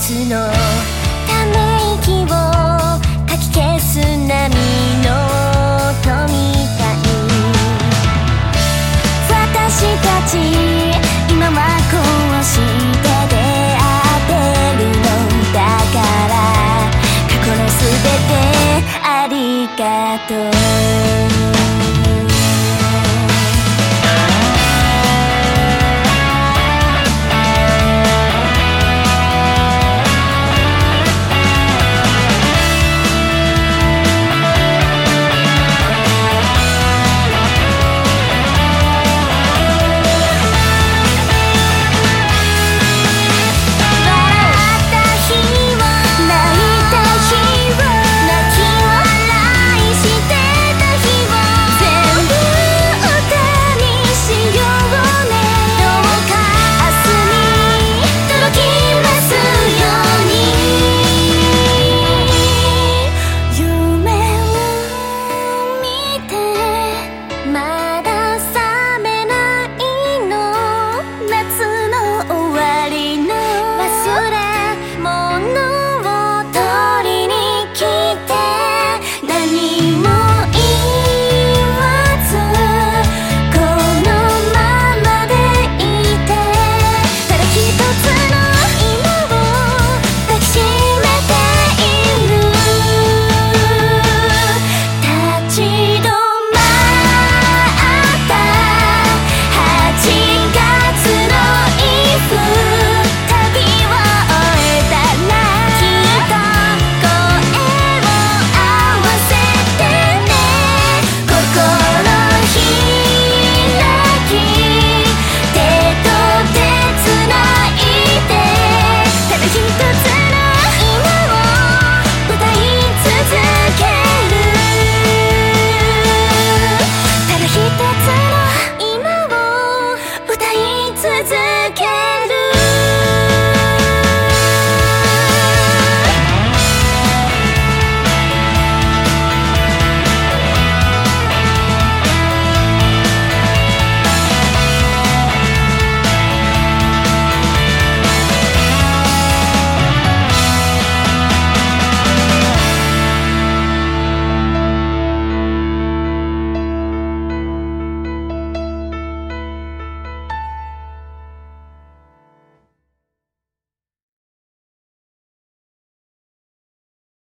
つの